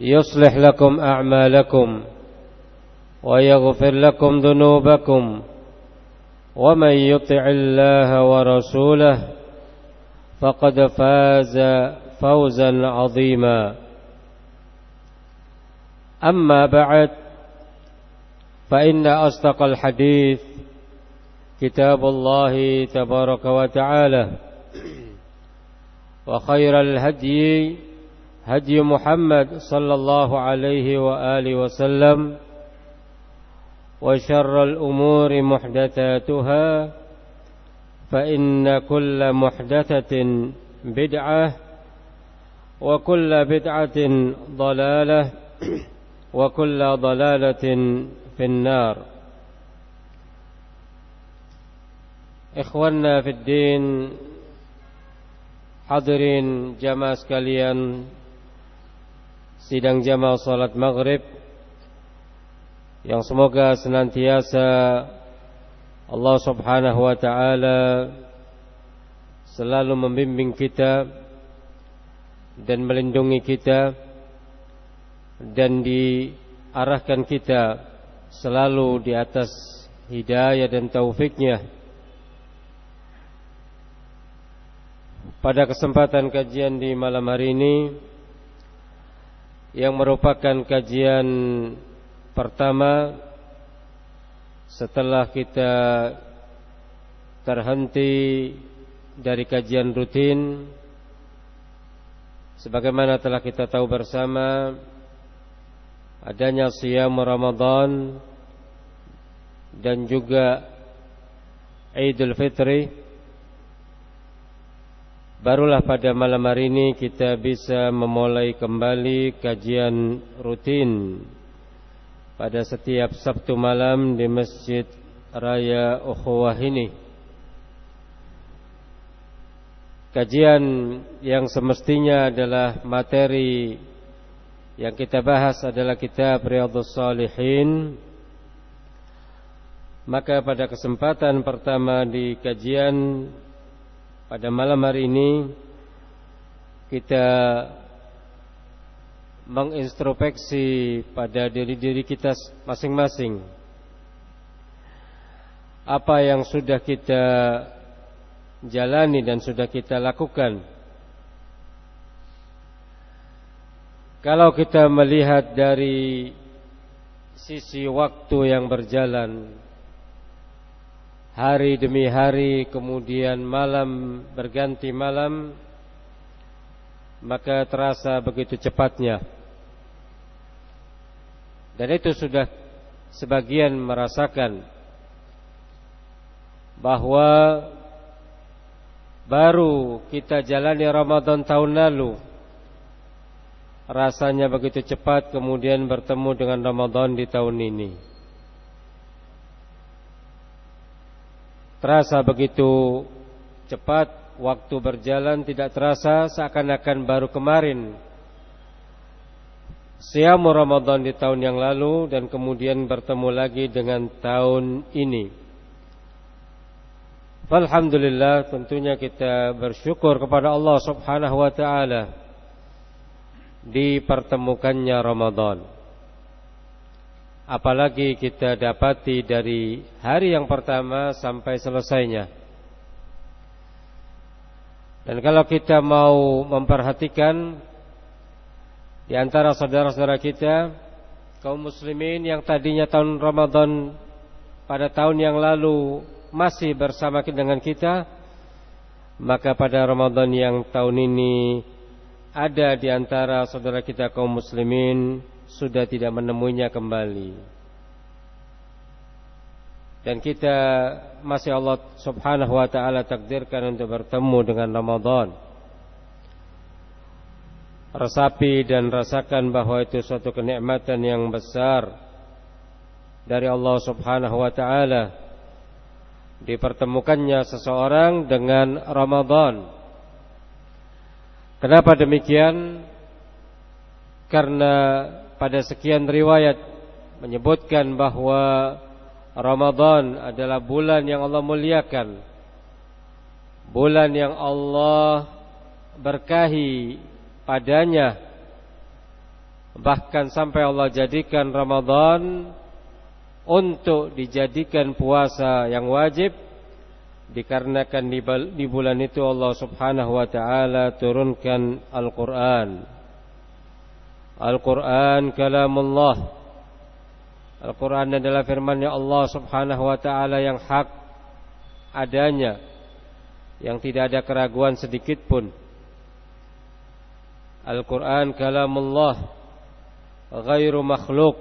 يصلح لكم أعمالكم ويغفر لكم ذنوبكم ومن يطع الله ورسوله فقد فاز فوزا عظيما. أما بعد فإن أصدق الحديث كتاب الله تبارك وتعالى وخير الهدي هدي محمد صلى الله عليه وآله وسلم وشر الأمور محدثاتها فإن كل محدثة بدعة وكل بدعة ضلالة وكل ضلالة في النار. إخواننا في الدين Hadirin jamaah sekalian Sidang jamaah salat maghrib Yang semoga senantiasa Allah subhanahu wa ta'ala Selalu membimbing kita Dan melindungi kita Dan diarahkan kita Selalu di atas hidayah dan taufiknya. Pada kesempatan kajian di malam hari ini yang merupakan kajian pertama setelah kita terhenti dari kajian rutin sebagaimana telah kita tahu bersama adanya siam Ramadan dan juga Idul Fitri Barulah pada malam hari ini kita bisa memulai kembali kajian rutin pada setiap Sabtu malam di Masjid Raya Ukhuwah ini. Kajian yang semestinya adalah materi yang kita bahas adalah kitab Riyadhus Salihin. Maka pada kesempatan pertama di kajian pada malam hari ini kita mengintrospeksi pada diri-diri kita masing-masing. Apa yang sudah kita jalani dan sudah kita lakukan. Kalau kita melihat dari sisi waktu yang berjalan hari demi hari kemudian malam berganti malam maka terasa begitu cepatnya. Dan itu sudah sebagian merasakan bahwa baru kita jalani Ramadan tahun lalu rasanya begitu cepat kemudian bertemu dengan Ramadan di tahun ini terasa begitu cepat waktu berjalan tidak terasa seakan-akan baru kemarin Siam Ramadan di tahun yang lalu dan kemudian bertemu lagi dengan tahun ini. Alhamdulillah tentunya kita bersyukur kepada Allah Subhanahu wa taala dipertemukannya Ramadan. Apalagi kita dapati dari hari yang pertama sampai selesainya. Dan kalau kita mau memperhatikan di antara saudara-saudara kita kaum muslimin yang tadinya tahun Ramadan pada tahun yang lalu masih bersama dengan kita maka pada Ramadan yang tahun ini ada di antara saudara kita kaum muslimin sudah tidak menemuinya kembali dan kita masih Allah Subhanahu wa taala takdirkan untuk bertemu dengan Ramadan resapi dan rasakan bahwa itu suatu kenikmatan yang besar dari Allah Subhanahu wa taala dipertemukannya seseorang dengan Ramadan. Kenapa demikian? Karena pada sekian riwayat menyebutkan bahwa Ramadan adalah bulan yang Allah muliakan. Bulan yang Allah berkahi padanya bahkan sampai Allah jadikan Ramadan untuk dijadikan puasa yang wajib dikarenakan di bulan itu Allah Subhanahu wa taala turunkan Al-Qur'an Al-Qur'an kalamullah. Al-Qur'an adalah firman-Nya Allah Subhanahu wa taala yang hak adanya yang tidak ada keraguan sedikit pun. Al-Quran kalamullah Ghairu makhluk.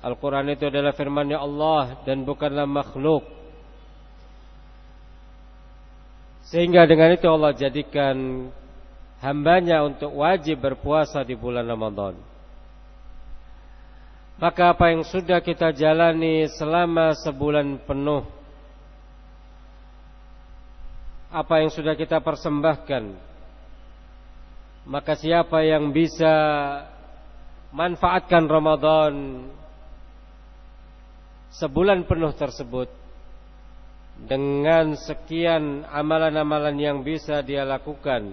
Al-Quran itu adalah firmannya Allah Dan bukanlah makhluk. Sehingga dengan itu Allah jadikan Hambanya untuk wajib berpuasa di bulan Ramadan Maka apa yang sudah kita jalani selama sebulan penuh Apa yang sudah kita persembahkan maka siapa yang bisa manfaatkan Ramadan sebulan penuh tersebut dengan sekian amalan-amalan yang bisa dia lakukan,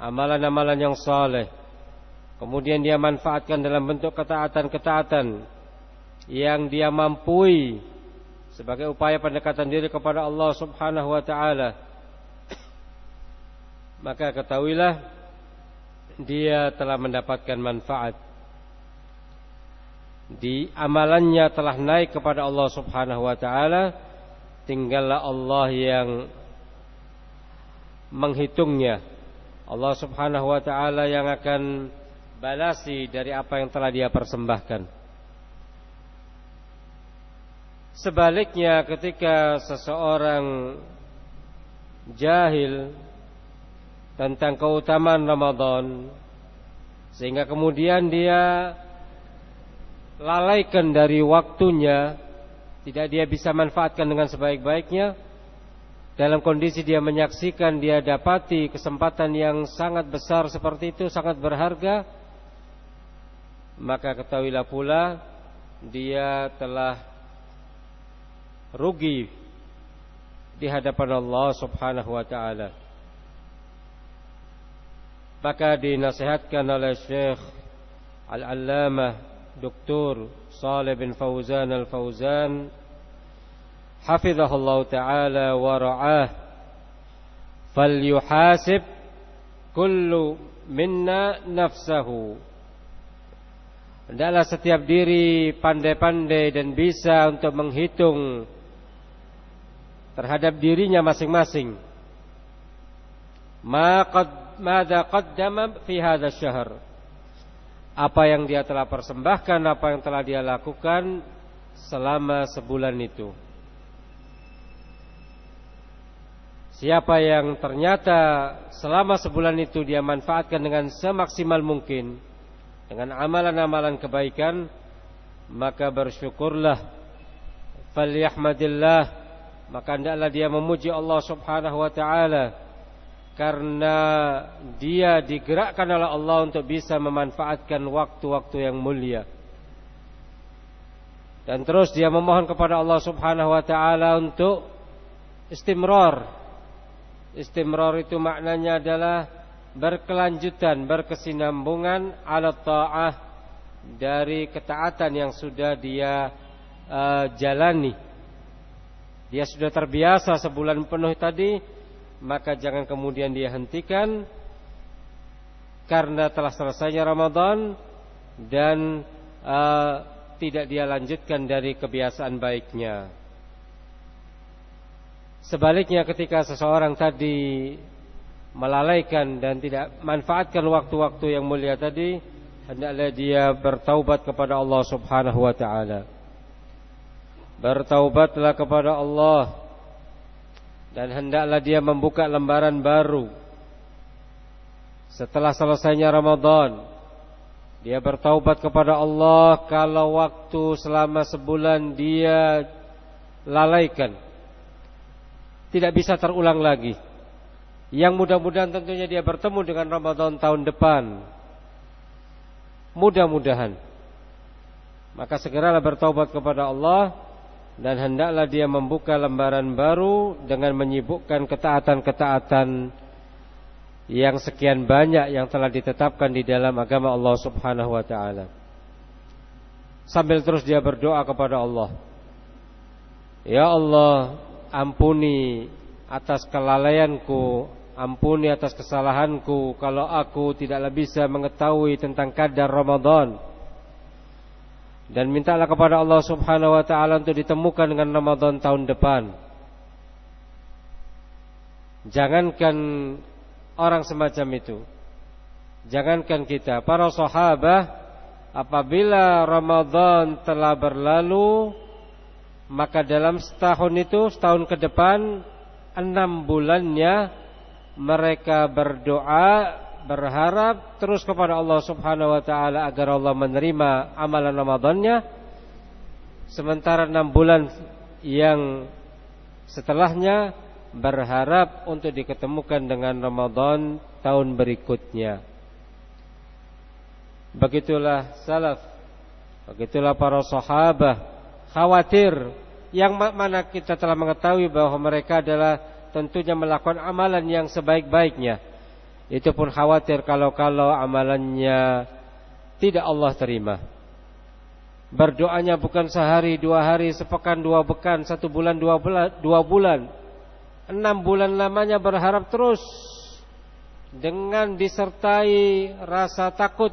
amalan-amalan yang saleh. Kemudian dia manfaatkan dalam bentuk ketaatan-ketaatan yang dia mampu sebagai upaya pendekatan diri kepada Allah Subhanahu wa taala. Maka ketahuilah dia telah mendapatkan manfaat di amalannya telah naik kepada Allah Subhanahu wa taala tinggallah Allah yang menghitungnya Allah Subhanahu wa taala yang akan balasi dari apa yang telah dia persembahkan. Sebaliknya ketika seseorang jahil tentang keutamaan Ramadan sehingga kemudian dia lalaikan dari waktunya tidak dia bisa manfaatkan dengan sebaik-baiknya dalam kondisi dia menyaksikan dia dapati kesempatan yang sangat besar seperti itu sangat berharga maka ketahuilah pula dia telah rugi di hadapan Allah Subhanahu wa taala maka dinasihatkan oleh Syekh Al-Allamah Dr. Saleh bin Fauzan Al-Fauzan Hafizahullah Ta'ala wa ra'ah Falyuhasib Kullu minna nafsahu Adalah setiap diri pandai-pandai dan bisa untuk menghitung terhadap dirinya masing-masing. Apa yang dia telah persembahkan, apa yang telah dia lakukan selama sebulan itu. Siapa yang ternyata selama sebulan itu dia manfaatkan dengan semaksimal mungkin dengan amalan-amalan kebaikan, maka bersyukurlah. Falyahmadillah, maka hendaklah dia memuji Allah Subhanahu wa taala karena dia digerakkan oleh Allah untuk bisa memanfaatkan waktu-waktu yang mulia. Dan terus dia memohon kepada Allah Subhanahu wa taala untuk istimrar Istimrar itu maknanya adalah berkelanjutan, berkesinambungan ala ta'ah dari ketaatan yang sudah dia uh, jalani. Dia sudah terbiasa sebulan penuh tadi, maka jangan kemudian dia hentikan karena telah selesainya Ramadan dan uh, tidak dia lanjutkan dari kebiasaan baiknya. Sebaliknya ketika seseorang tadi melalaikan dan tidak manfaatkan waktu-waktu yang mulia tadi, hendaklah dia bertaubat kepada Allah Subhanahu wa taala. Bertaubatlah kepada Allah dan hendaklah dia membuka lembaran baru. Setelah selesainya Ramadan, dia bertaubat kepada Allah kalau waktu selama sebulan dia lalaikan tidak bisa terulang lagi. Yang mudah-mudahan tentunya dia bertemu dengan Ramadan tahun depan. Mudah-mudahan. Maka segeralah bertobat kepada Allah dan hendaklah dia membuka lembaran baru dengan menyibukkan ketaatan-ketaatan yang sekian banyak yang telah ditetapkan di dalam agama Allah Subhanahu wa taala. Sambil terus dia berdoa kepada Allah. Ya Allah, ampuni atas kelalaianku, ampuni atas kesalahanku kalau aku tidaklah bisa mengetahui tentang kadar Ramadan. Dan mintalah kepada Allah Subhanahu wa taala untuk ditemukan dengan Ramadan tahun depan. Jangankan orang semacam itu. Jangankan kita, para sahabat apabila Ramadan telah berlalu maka dalam setahun itu setahun ke depan enam bulannya mereka berdoa berharap terus kepada Allah Subhanahu wa taala agar Allah menerima amalan Ramadannya. Sementara enam bulan yang setelahnya berharap untuk diketemukan dengan Ramadan tahun berikutnya. Begitulah salaf begitulah para sahabat khawatir. Yang mana kita telah mengetahui bahwa mereka adalah tentunya melakukan amalan yang sebaik-baiknya. Itu pun khawatir kalau-kalau amalannya tidak Allah terima. Berdoanya bukan sehari, dua hari, sepekan, dua pekan, satu bulan, dua bulan, dua bulan. Enam bulan lamanya berharap terus dengan disertai rasa takut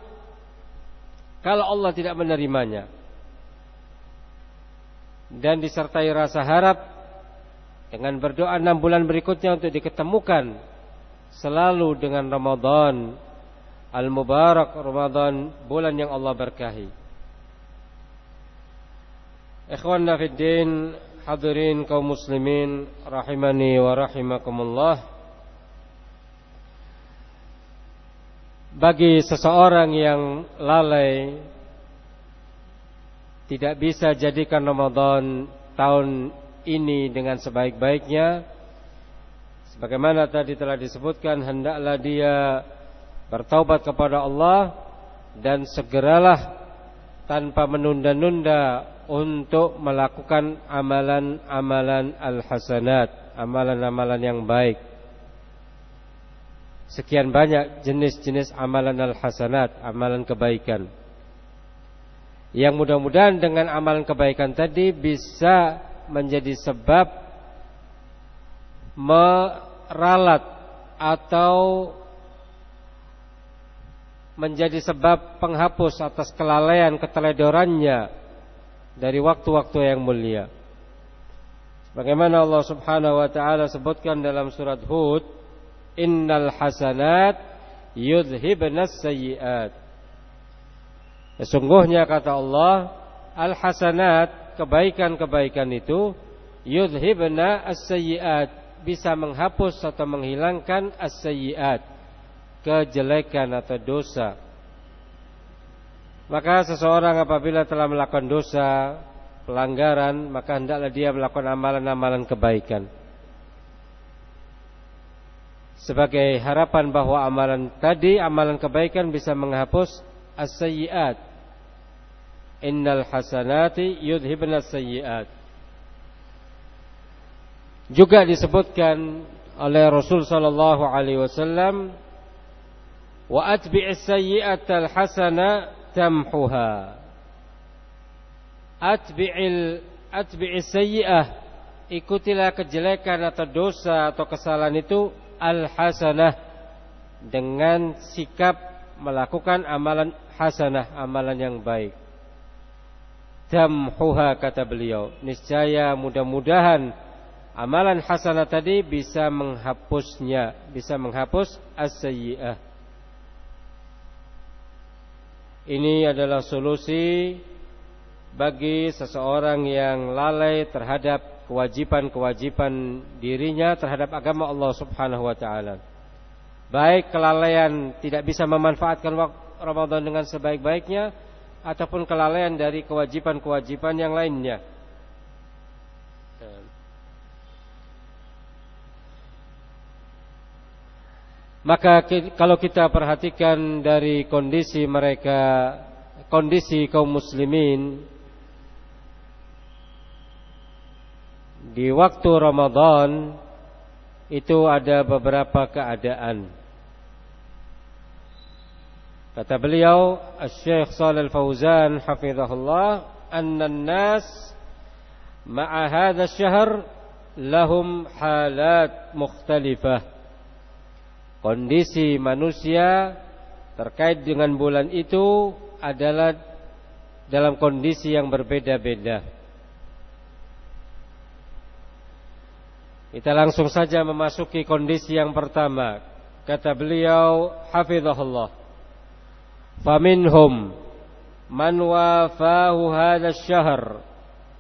kalau Allah tidak menerimanya dan disertai rasa harap dengan berdoa enam bulan berikutnya untuk diketemukan selalu dengan Ramadan al-mubarak Ramadan bulan yang Allah berkahi. Ikhwanna fid hadirin kaum muslimin rahimani wa rahimakumullah. Bagi seseorang yang lalai tidak bisa jadikan Ramadan tahun ini dengan sebaik-baiknya sebagaimana tadi telah disebutkan hendaklah dia bertaubat kepada Allah dan segeralah tanpa menunda-nunda untuk melakukan amalan-amalan al-hasanat, amalan-amalan yang baik. Sekian banyak jenis-jenis amalan al-hasanat, amalan kebaikan yang mudah-mudahan dengan amalan kebaikan tadi bisa menjadi sebab meralat atau menjadi sebab penghapus atas kelalaian keteledorannya dari waktu-waktu yang mulia. Bagaimana Allah Subhanahu wa taala sebutkan dalam surat Hud, "Innal hasanat yudhibnas sayyi'at." Sesungguhnya kata Allah, al-hasanat kebaikan-kebaikan itu yudhibna as-sayyi'at bisa menghapus atau menghilangkan as-sayyi'at kejelekan atau dosa. Maka seseorang apabila telah melakukan dosa, pelanggaran, maka hendaklah dia melakukan amalan-amalan kebaikan. Sebagai harapan bahwa amalan tadi, amalan kebaikan bisa menghapus as-sayyi'at. Innal hasanati yudhibna as-sayyi'at. Juga disebutkan oleh Rasul sallallahu alaihi wasallam wa atbi'is sayyi'atal hasana tamhuha atbi'il atbi'is sayyi'ah ikutilah kejelekan atau dosa atau kesalahan itu al hasanah dengan sikap melakukan amalan hasanah amalan yang baik tamhuha kata beliau niscaya mudah-mudahan amalan hasanah tadi bisa menghapusnya bisa menghapus as-sayyi'ah ini adalah solusi bagi seseorang yang lalai terhadap kewajiban-kewajiban dirinya terhadap agama Allah Subhanahu wa taala. Baik kelalaian tidak bisa memanfaatkan waktu Ramadan dengan sebaik-baiknya ataupun kelalaian dari kewajiban-kewajiban yang lainnya. Maka kalau kita perhatikan dari kondisi mereka, kondisi kaum muslimin di waktu Ramadan itu ada beberapa keadaan. Kata beliau, Syekh Shalal Fauzan hafizahullah, "Anna an-nas ma'a hadha syahr lahum halat mukhtalifah." Kondisi manusia terkait dengan bulan itu adalah dalam kondisi yang berbeda-beda. Kita langsung saja memasuki kondisi yang pertama. Kata beliau, hafizahullah. Man wafahu hadha syahr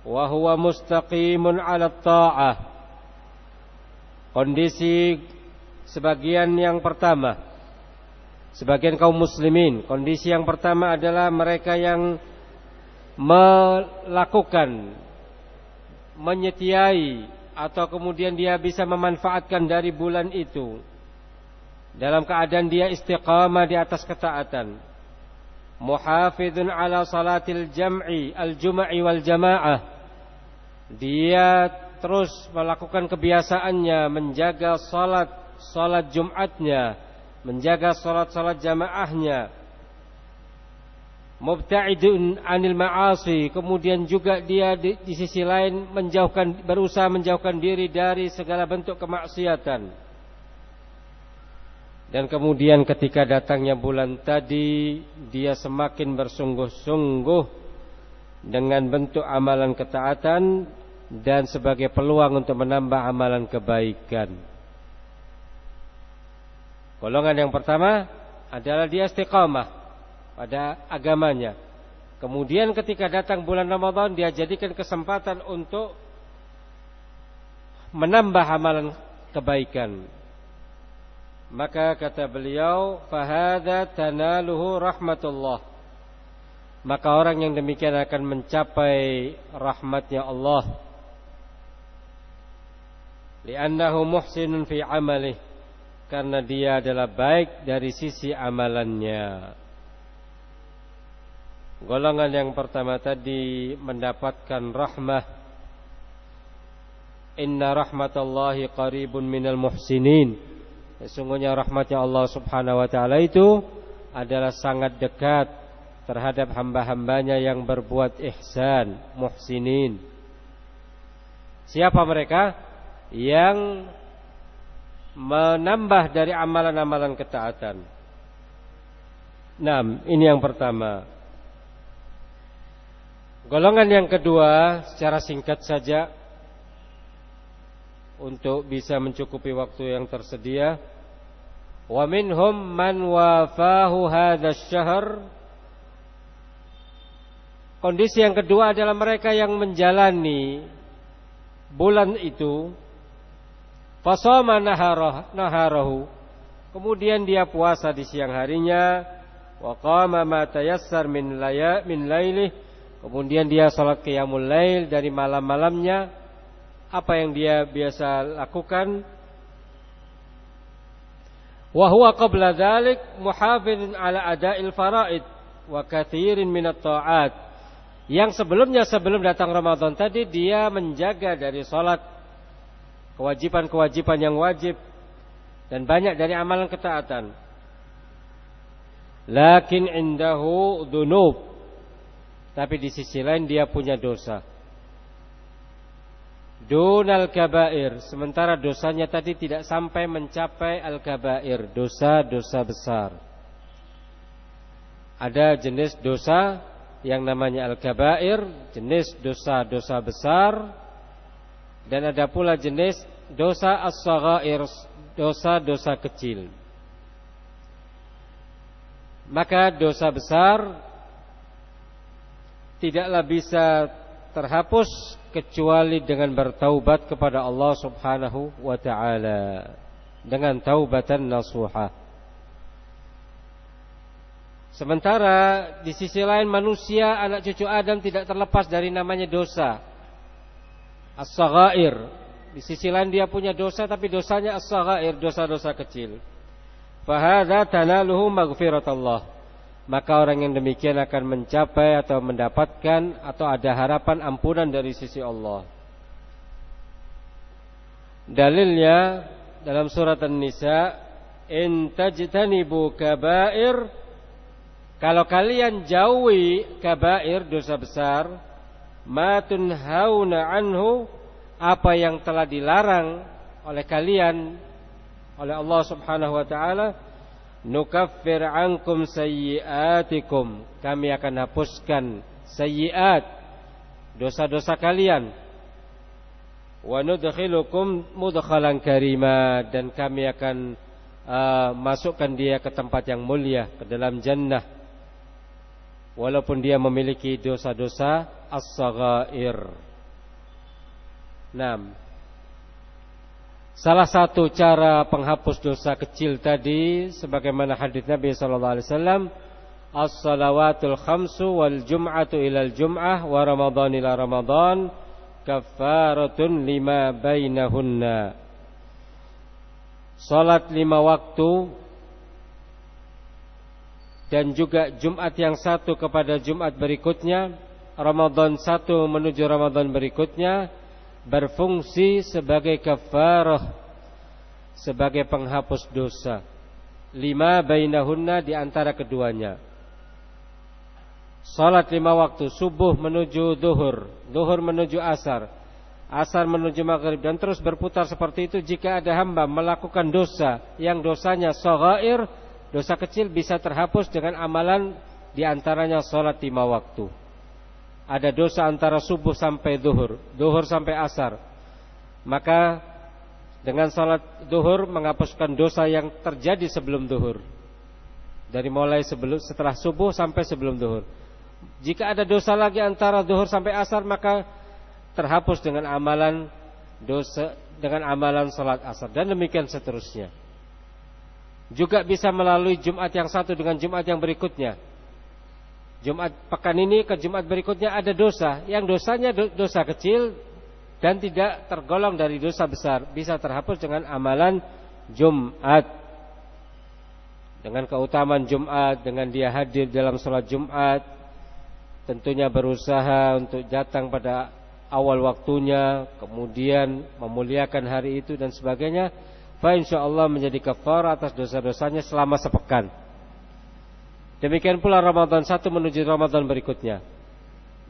wa huwa mustaqimun ala ta'ah. Kondisi sebagian yang pertama sebagian kaum muslimin kondisi yang pertama adalah mereka yang melakukan menyetiai atau kemudian dia bisa memanfaatkan dari bulan itu dalam keadaan dia istiqamah di atas ketaatan muhafidun ala salatil jam'i al-jum'i wal jamaah dia terus melakukan kebiasaannya menjaga salat salat Jumatnya, menjaga salat-salat jamaahnya. Mubta'idun anil ma'asi, kemudian juga dia di, di sisi lain menjauhkan berusaha menjauhkan diri dari segala bentuk kemaksiatan. Dan kemudian ketika datangnya bulan tadi Dia semakin bersungguh-sungguh Dengan bentuk amalan ketaatan Dan sebagai peluang untuk menambah amalan kebaikan Golongan yang pertama adalah dia istiqamah pada agamanya. Kemudian ketika datang bulan Ramadan dia jadikan kesempatan untuk menambah amalan kebaikan. Maka kata beliau, "Fahada tanaluhu rahmatullah." Maka orang yang demikian akan mencapai rahmatnya Allah. Li'annahu muhsinun fi amalih karena dia adalah baik dari sisi amalannya. Golongan yang pertama tadi mendapatkan rahmah. Inna rahmatallahi qaribun minal muhsinin. Sesungguhnya rahmatnya Allah subhanahu wa ta'ala itu adalah sangat dekat terhadap hamba-hambanya yang berbuat ihsan, muhsinin. Siapa mereka? Yang menambah dari amalan-amalan ketaatan. Nah, ini yang pertama. Golongan yang kedua secara singkat saja untuk bisa mencukupi waktu yang tersedia. Wa minhum man wafahu hadha syahr. Kondisi yang kedua adalah mereka yang menjalani bulan itu. Fasama naharahu. Kemudian dia puasa di siang harinya. Wa qama ma tayassar min laya kemudian dia salat qiyamul lail dari malam-malamnya apa yang dia biasa lakukan wa huwa qabla ala ada'il faraid wa kathirin min at-ta'at yang sebelumnya sebelum datang Ramadan tadi dia menjaga dari sholat kewajiban-kewajiban yang wajib dan banyak dari amalan ketaatan. Lakin indahu dunub. Tapi di sisi lain dia punya dosa. Dunal kabair. Sementara dosanya tadi tidak sampai mencapai al-kabair. Dosa-dosa besar. Ada jenis dosa yang namanya al-kabair, jenis dosa-dosa besar dan ada pula jenis dosa as-saghair, dosa-dosa kecil. Maka dosa besar tidaklah bisa terhapus kecuali dengan bertaubat kepada Allah Subhanahu wa taala dengan taubatan nasuha. Sementara di sisi lain manusia anak cucu Adam tidak terlepas dari namanya dosa. As-saghair. Di sisi lain dia punya dosa tapi dosanya as-saghair, dosa-dosa kecil. Fahadha tanaluhu maghfiratullah. Maka orang yang demikian akan mencapai atau mendapatkan atau ada harapan ampunan dari sisi Allah. Dalilnya dalam surat An-Nisa, "In tajtanibu kaba'ir" Kalau kalian jauhi kabair dosa besar, matun hauna anhu apa yang telah dilarang oleh kalian oleh Allah Subhanahu wa taala, nukaffir ankum sayyiatikum. Kami akan hapuskan sayyiat dosa-dosa kalian. Wa nudkhilukum mudkhalan karima dan kami akan uh, masukkan dia ke tempat yang mulia ke dalam jannah walaupun dia memiliki dosa-dosa as-saghair. Naam. Salah satu cara penghapus dosa kecil tadi sebagaimana hadis Nabi sallallahu alaihi wasallam as-salawatul khamsu wal jum'atu ilal jum'ah wa ramadhan ila ramadhan kafaratun lima bainahunna. Salat lima waktu dan juga Jumat yang satu kepada Jumat berikutnya, Ramadan satu menuju Ramadan berikutnya berfungsi sebagai kafarah, sebagai penghapus dosa. Lima bainahunna di antara keduanya. Salat lima waktu, subuh menuju duhur, duhur menuju asar, asar menuju maghrib dan terus berputar seperti itu jika ada hamba melakukan dosa yang dosanya sagair Dosa kecil bisa terhapus dengan amalan di antaranya sholat lima waktu. Ada dosa antara subuh sampai duhur, duhur sampai asar. Maka dengan sholat duhur menghapuskan dosa yang terjadi sebelum duhur. Dari mulai sebelum setelah subuh sampai sebelum duhur. Jika ada dosa lagi antara duhur sampai asar maka terhapus dengan amalan dosa dengan amalan sholat asar dan demikian seterusnya. Juga bisa melalui Jumat yang satu dengan Jumat yang berikutnya. Jumat pekan ini ke Jumat berikutnya ada dosa, yang dosanya dosa kecil dan tidak tergolong dari dosa besar, bisa terhapus dengan amalan Jumat. Dengan keutamaan Jumat, dengan dia hadir dalam sholat Jumat, tentunya berusaha untuk datang pada awal waktunya, kemudian memuliakan hari itu dan sebagainya fa insyaallah menjadi kafar atas dosa-dosanya selama sepekan. Demikian pula Ramadan satu menuju Ramadan berikutnya.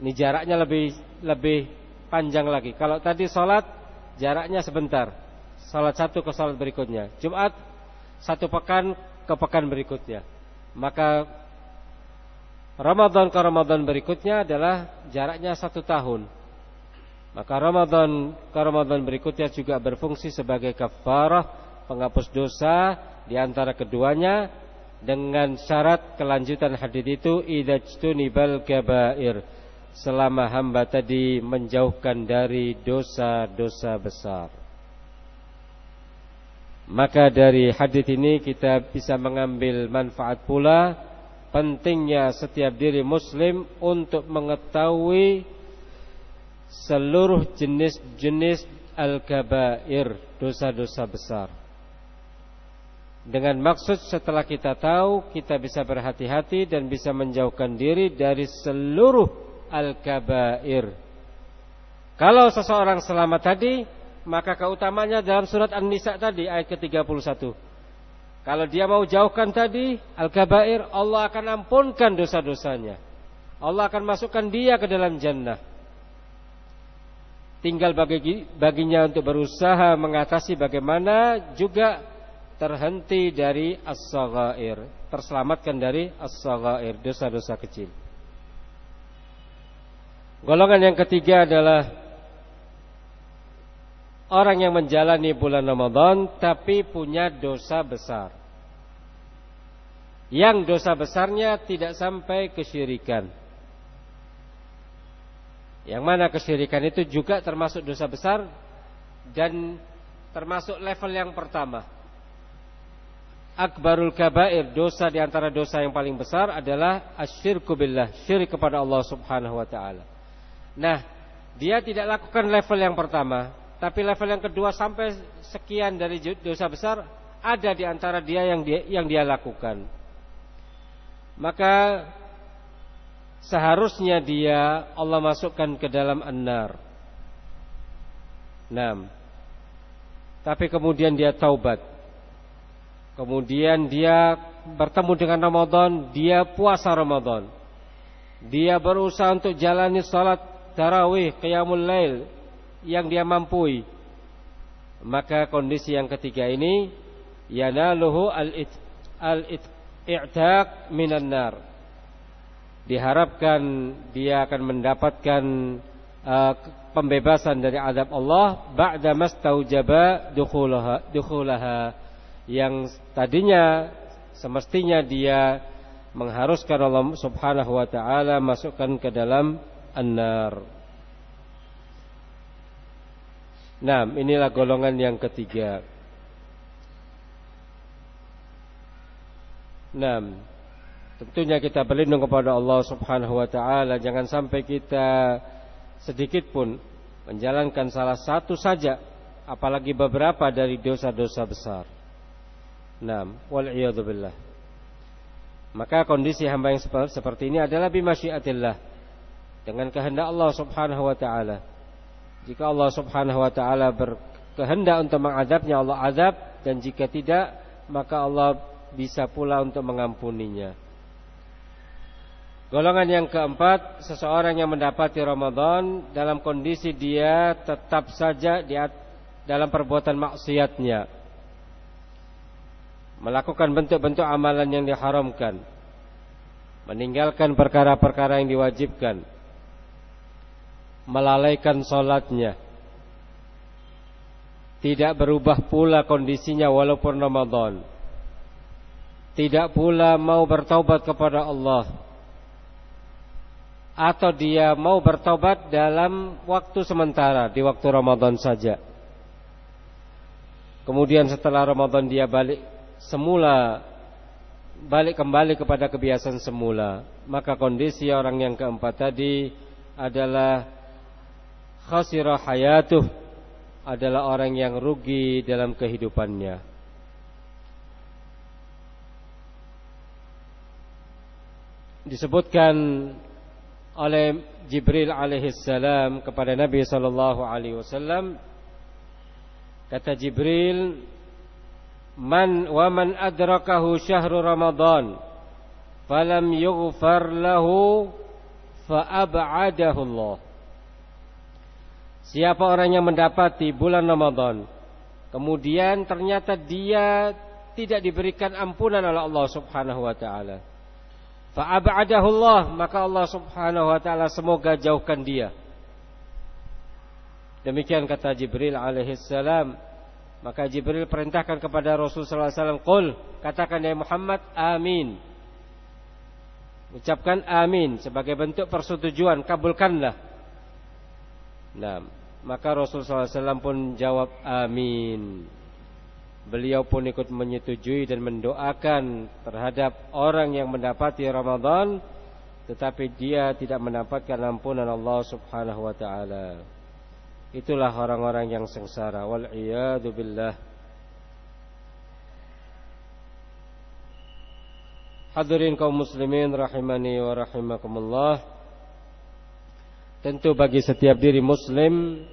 Ini jaraknya lebih lebih panjang lagi. Kalau tadi sholat jaraknya sebentar. Sholat satu ke sholat berikutnya. Jumat satu pekan ke pekan berikutnya. Maka Ramadan ke Ramadan berikutnya adalah jaraknya satu tahun. Maka Ramadan ke Ramadan berikutnya juga berfungsi sebagai kafarah penghapus dosa di antara keduanya dengan syarat kelanjutan hadis itu idajtunibal kabair selama hamba tadi menjauhkan dari dosa-dosa besar. Maka dari hadis ini kita bisa mengambil manfaat pula pentingnya setiap diri muslim untuk mengetahui seluruh jenis-jenis al-kabair, dosa-dosa besar. Dengan maksud setelah kita tahu kita bisa berhati-hati dan bisa menjauhkan diri dari seluruh al-kabair. Kalau seseorang selamat tadi, maka keutamanya dalam surat An-Nisa tadi ayat ke-31. Kalau dia mau jauhkan tadi al-kabair, Allah akan ampunkan dosa-dosanya. Allah akan masukkan dia ke dalam jannah. Tinggal bagi, baginya untuk berusaha mengatasi bagaimana juga terhenti dari as-saghair, terselamatkan dari as-saghair, dosa-dosa kecil. Golongan yang ketiga adalah orang yang menjalani bulan Ramadan tapi punya dosa besar. Yang dosa besarnya tidak sampai kesyirikan. Yang mana kesyirikan itu juga termasuk dosa besar dan termasuk level yang pertama akbarul kabair, dosa di antara dosa yang paling besar adalah asyirku billah, syirik kepada Allah Subhanahu wa taala. Nah, dia tidak lakukan level yang pertama, tapi level yang kedua sampai sekian dari dosa besar ada di antara dia yang dia yang dia lakukan. Maka seharusnya dia Allah masukkan ke dalam an-nar. Nah, tapi kemudian dia taubat Kemudian dia bertemu dengan Ramadan, dia puasa Ramadan. Dia berusaha untuk jalani salat tarawih, qiyamul lail yang dia mampu. Maka kondisi yang ketiga ini yanaluhu al-i'taq minan nar. Diharapkan dia akan mendapatkan uh, pembebasan dari azab Allah ba'da mastaujaba dukhulaha dukhulaha yang tadinya semestinya dia mengharuskan Allah Subhanahu wa taala masukkan ke dalam an-nar. Nah, inilah golongan yang ketiga. Nah, tentunya kita berlindung kepada Allah Subhanahu wa taala jangan sampai kita sedikit pun menjalankan salah satu saja apalagi beberapa dari dosa-dosa besar. Naam, wal billah. Maka kondisi hamba yang seperti ini adalah bimasyiatillah dengan kehendak Allah Subhanahu wa taala. Jika Allah Subhanahu wa taala berkehendak untuk mengadabnya Allah azab dan jika tidak maka Allah bisa pula untuk mengampuninya. Golongan yang keempat, seseorang yang mendapati Ramadan dalam kondisi dia tetap saja di dalam perbuatan maksiatnya melakukan bentuk-bentuk amalan yang diharamkan, meninggalkan perkara-perkara yang diwajibkan, melalaikan solatnya, tidak berubah pula kondisinya walaupun Ramadan, tidak pula mau bertaubat kepada Allah, atau dia mau bertobat dalam waktu sementara di waktu Ramadan saja. Kemudian setelah Ramadan dia balik semula balik kembali kepada kebiasaan semula, maka kondisi orang yang keempat tadi adalah khasirah hayatuh adalah orang yang rugi dalam kehidupannya. Disebutkan oleh Jibril alaihissalam kepada Nabi sallallahu alaihi wasallam kata Jibril man wa man adrakahu syahru ramadan falam yughfar lahu fa ab'adahu Allah. Siapa orang yang mendapati bulan Ramadan kemudian ternyata dia tidak diberikan ampunan oleh Allah Subhanahu wa taala. Fa ab'adahu Allah maka Allah Subhanahu wa taala semoga jauhkan dia. Demikian kata Jibril alaihi salam maka Jibril perintahkan kepada Rasul sallallahu alaihi wasallam, "Qul," katakan ya Muhammad, "Amin." Ucapkan amin sebagai bentuk persetujuan, kabulkanlah. Nah, maka Rasulullah SAW pun jawab amin. Beliau pun ikut menyetujui dan mendoakan terhadap orang yang mendapati Ramadan tetapi dia tidak mendapatkan ampunan Allah Subhanahu wa taala. Itulah orang-orang yang sengsara wal iyadu billah. Hadirin kaum muslimin rahimani wa rahimakumullah. Tentu bagi setiap diri muslim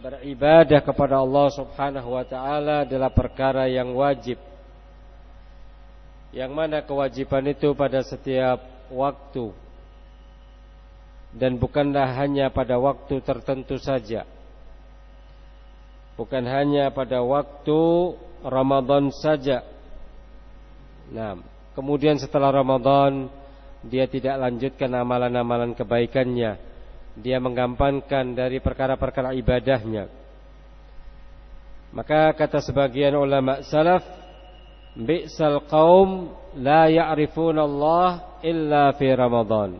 beribadah kepada Allah Subhanahu wa taala adalah perkara yang wajib. Yang mana kewajiban itu pada setiap waktu dan bukanlah hanya pada waktu tertentu saja. Bukan hanya pada waktu Ramadan saja. Nah, Kemudian setelah Ramadan dia tidak lanjutkan amalan-amalan kebaikannya. Dia menggampangkan dari perkara-perkara ibadahnya. Maka kata sebagian ulama salaf, "Bi'sal qaum la ya'rifuna Allah illa fi Ramadan."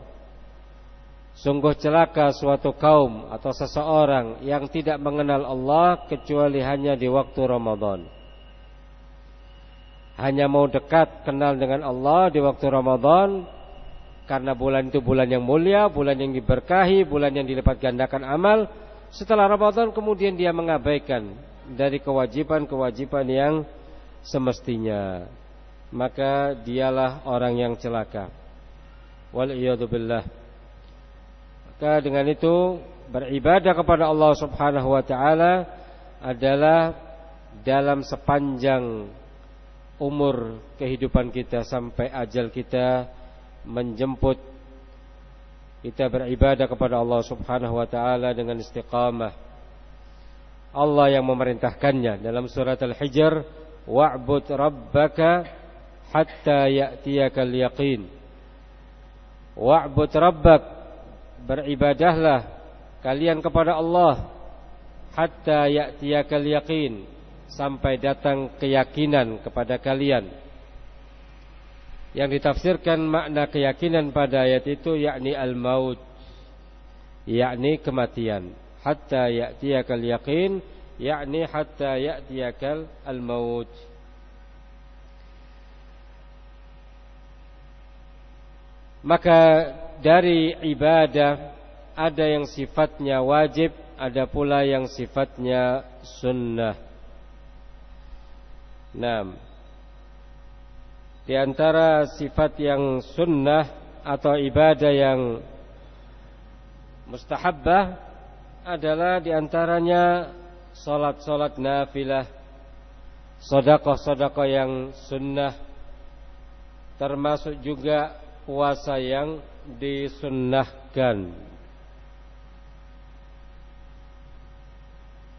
Sungguh celaka suatu kaum atau seseorang yang tidak mengenal Allah kecuali hanya di waktu Ramadan hanya mau dekat kenal dengan Allah di waktu Ramadan karena bulan itu bulan yang mulia, bulan yang diberkahi, bulan yang dilipat gandakan amal. Setelah Ramadan kemudian dia mengabaikan dari kewajiban-kewajiban yang semestinya. Maka dialah orang yang celaka. Wal billah. Maka dengan itu beribadah kepada Allah Subhanahu wa taala adalah dalam sepanjang umur kehidupan kita sampai ajal kita menjemput kita beribadah kepada Allah Subhanahu wa taala dengan istiqamah. Allah yang memerintahkannya dalam surat Al-Hijr, "Wa'bud rabbaka hatta ya'tiyakal yaqin." Wa'bud rabbak, beribadahlah kalian kepada Allah hatta ya'tiyakal yaqin sampai datang keyakinan kepada kalian. Yang ditafsirkan makna keyakinan pada ayat itu yakni al-maut, yakni kematian. Hatta ya'tiyakal yaqin, yakni hatta ya'tiyakal al-maut. Maka dari ibadah ada yang sifatnya wajib, ada pula yang sifatnya sunnah. Nah, di antara sifat yang sunnah atau ibadah yang mustahabbah adalah di antaranya salat-salat nafilah, sedekah-sedekah yang sunnah, termasuk juga puasa yang disunnahkan.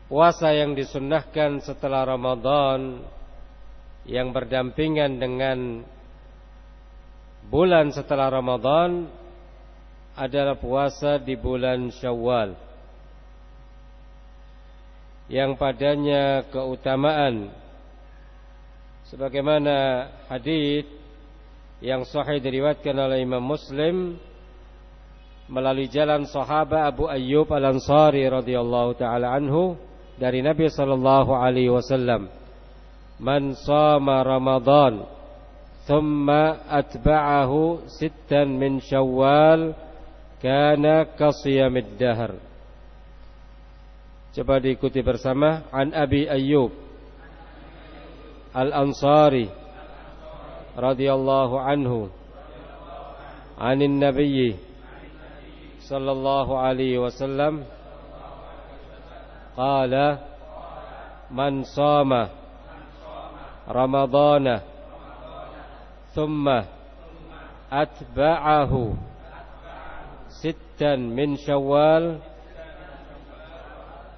Puasa yang disunnahkan setelah Ramadan yang berdampingan dengan bulan setelah Ramadan adalah puasa di bulan Syawal yang padanya keutamaan sebagaimana hadis yang sahih diriwayatkan oleh Imam Muslim melalui jalan sahabat Abu Ayyub Al-Ansari radhiyallahu taala anhu dari Nabi sallallahu alaihi wasallam. Man sama Ramadan thumma atba'ahu sittan min Syawal kana kasiyamid dahr. Coba diikuti bersama an Abi Ayyub Al-Ansari رضي الله عنه عن النبي صلى الله عليه وسلم قال من صام رمضان ثم أتبعه ستا من شوال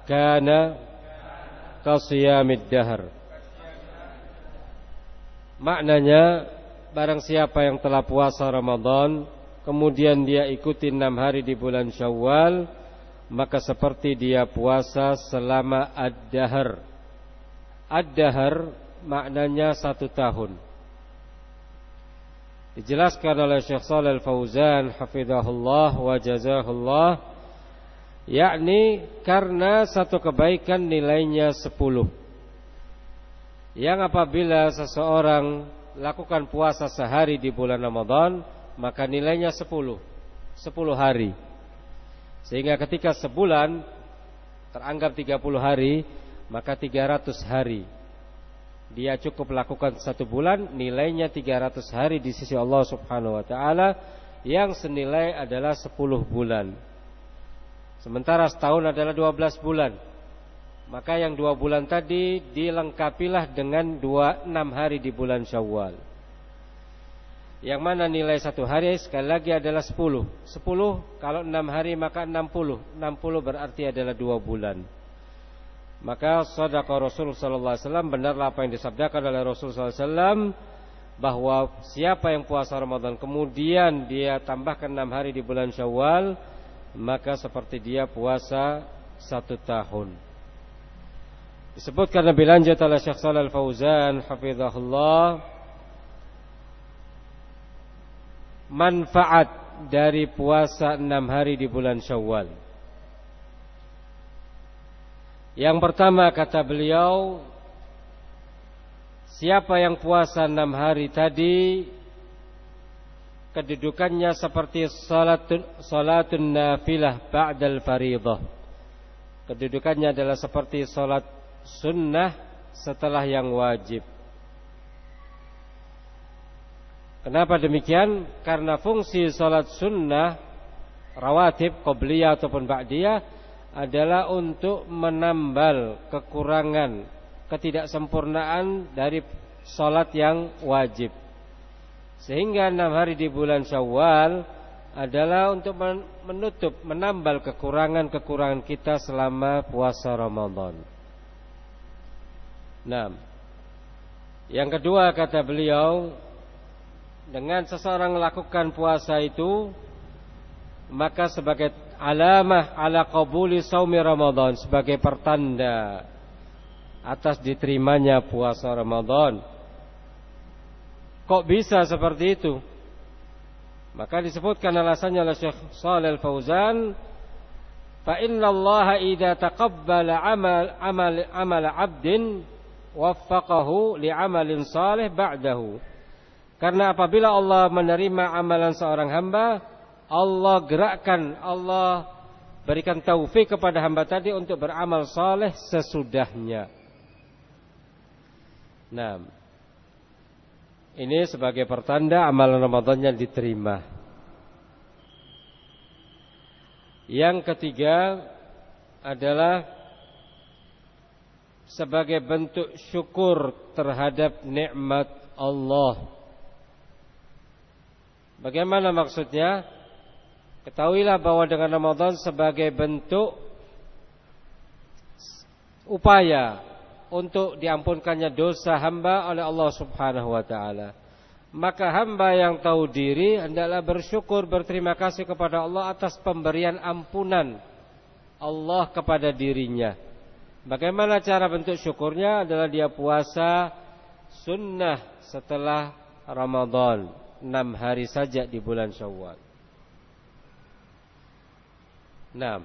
كان كصيام الدهر. Maknanya barang siapa yang telah puasa Ramadan kemudian dia ikuti enam hari di bulan Syawal maka seperti dia puasa selama ad-dahr. Ad-dahr maknanya satu tahun. dijelaskan oleh Syekh Shalal Fauzan hafizahullah wa jazahullah yakni karena satu kebaikan nilainya 10 yang apabila seseorang lakukan puasa sehari di bulan Ramadan maka nilainya 10 10 hari sehingga ketika sebulan teranggap 30 hari maka 300 hari dia cukup lakukan satu bulan nilainya 300 hari di sisi Allah Subhanahu wa taala yang senilai adalah 10 bulan. Sementara setahun adalah 12 bulan. Maka yang dua bulan tadi dilengkapilah dengan dua enam hari di bulan Syawal. Yang mana nilai satu hari sekali lagi adalah 10. 10 kalau enam hari maka 60. 60 berarti adalah dua bulan. Maka sadaqah Rasul sallallahu alaihi wasallam benarlah apa yang disabdakan oleh Rasul sallallahu alaihi wasallam bahwa siapa yang puasa Ramadan kemudian dia tambahkan enam hari di bulan Syawal maka seperti dia puasa satu tahun. Disebutkan lebih lanjut oleh Syekh Shalal Fauzan hafizahullah manfaat dari puasa enam hari di bulan Syawal. Yang pertama kata beliau Siapa yang puasa enam hari tadi Kedudukannya seperti salatun, salatun nafilah ba'dal faridah Kedudukannya adalah seperti salat sunnah setelah yang wajib Kenapa demikian? Karena fungsi salat sunnah Rawatib, qobliyah ataupun ba'diyah adalah untuk menambal kekurangan, ketidaksempurnaan dari sholat yang wajib. Sehingga enam hari di bulan Syawal adalah untuk menutup, menambal kekurangan-kekurangan kita selama puasa Ramadan. Nah, yang kedua kata beliau, dengan seseorang melakukan puasa itu, maka sebagai alamah ala qabuli saumi Ramadan sebagai pertanda atas diterimanya puasa Ramadan. Kok bisa seperti itu? Maka disebutkan alasannya oleh Syekh Shalal Fauzan, "Fa inna Allah idza taqabbala amal amal amal 'abdin waffaqahu li'amalin salih ba'dahu." Karena apabila Allah menerima amalan seorang hamba, Allah gerakkan, Allah berikan taufik kepada hamba tadi untuk beramal saleh sesudahnya. Nah, ini sebagai pertanda amalan Ramadannya diterima. Yang ketiga adalah sebagai bentuk syukur terhadap nikmat Allah. Bagaimana maksudnya? Ketahuilah bahwa dengan Ramadan sebagai bentuk upaya untuk diampunkannya dosa hamba oleh Allah Subhanahu wa taala. Maka hamba yang tahu diri hendaklah bersyukur berterima kasih kepada Allah atas pemberian ampunan Allah kepada dirinya. Bagaimana cara bentuk syukurnya adalah dia puasa sunnah setelah Ramadan enam hari saja di bulan Syawal. Nah,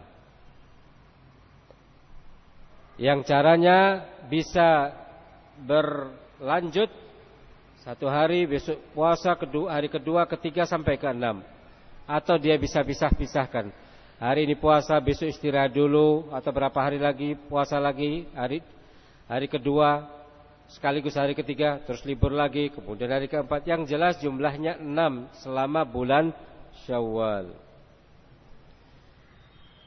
yang caranya bisa berlanjut satu hari besok puasa kedua hari kedua ketiga sampai ke enam. Atau dia bisa pisah-pisahkan hari ini puasa besok istirahat dulu atau berapa hari lagi puasa lagi hari hari kedua sekaligus hari ketiga terus libur lagi kemudian hari keempat yang jelas jumlahnya enam selama bulan Syawal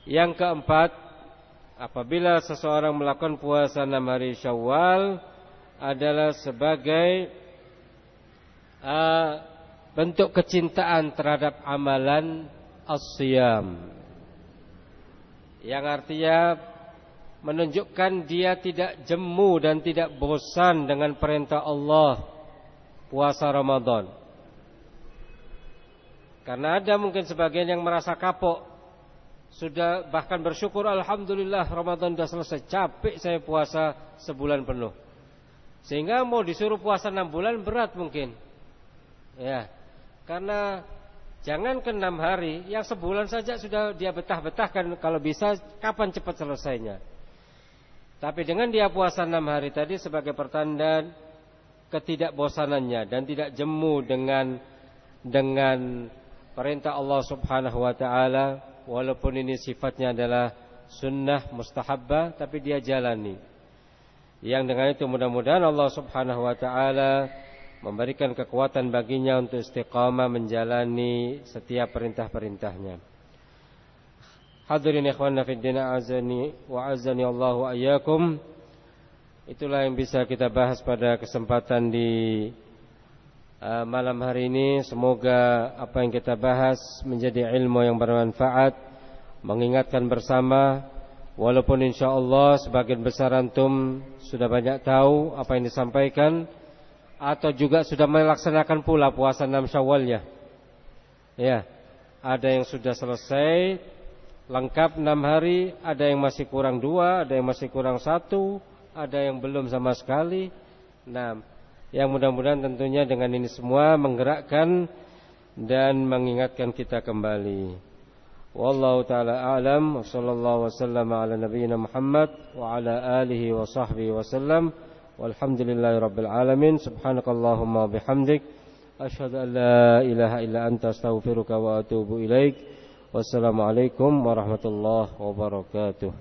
yang keempat, apabila seseorang melakukan puasa enam hari Syawal adalah sebagai uh, bentuk kecintaan terhadap amalan as-siyam. Yang artinya menunjukkan dia tidak jemu dan tidak bosan dengan perintah Allah puasa Ramadan. Karena ada mungkin sebagian yang merasa kapok. Sudah bahkan bersyukur Alhamdulillah Ramadan sudah selesai. Capek saya puasa sebulan penuh. Sehingga mau disuruh puasa enam bulan berat mungkin. Ya Karena jangan ke enam hari, yang sebulan saja sudah dia betah-betahkan kalau bisa kapan cepat selesainya. Tapi dengan dia puasa enam hari tadi sebagai pertanda ketidakbosanannya dan tidak jemu dengan dengan perintah Allah Subhanahu wa taala walaupun ini sifatnya adalah sunnah mustahabbah tapi dia jalani. Yang dengan itu mudah-mudahan Allah Subhanahu wa taala memberikan kekuatan baginya untuk istiqamah menjalani setiap perintah-perintahnya. Hadirin ikhwan fi din azani wa azani Allah wa iyyakum. Itulah yang bisa kita bahas pada kesempatan di uh, malam hari ini. Semoga apa yang kita bahas menjadi ilmu yang bermanfaat, mengingatkan bersama walaupun insyaallah sebagian besar antum sudah banyak tahu apa yang disampaikan atau juga sudah melaksanakan pula puasa enam Syawalnya. Ya, ada yang sudah selesai lengkap enam hari, ada yang masih kurang dua, ada yang masih kurang satu, ada yang belum sama sekali. Nah, yang mudah-mudahan tentunya dengan ini semua menggerakkan dan mengingatkan kita kembali. Wallahu taala alam sallallahu ala nabiyyina Muhammad wa ala alihi wa sahbihi wasallam. والحمد لله رب العالمين. سبحانك اللهم وبحمدك أشهد أن لا إله إلا أنت أستغفرك وأتوب إليك. والسلام عليكم ورحمة الله وبركاته.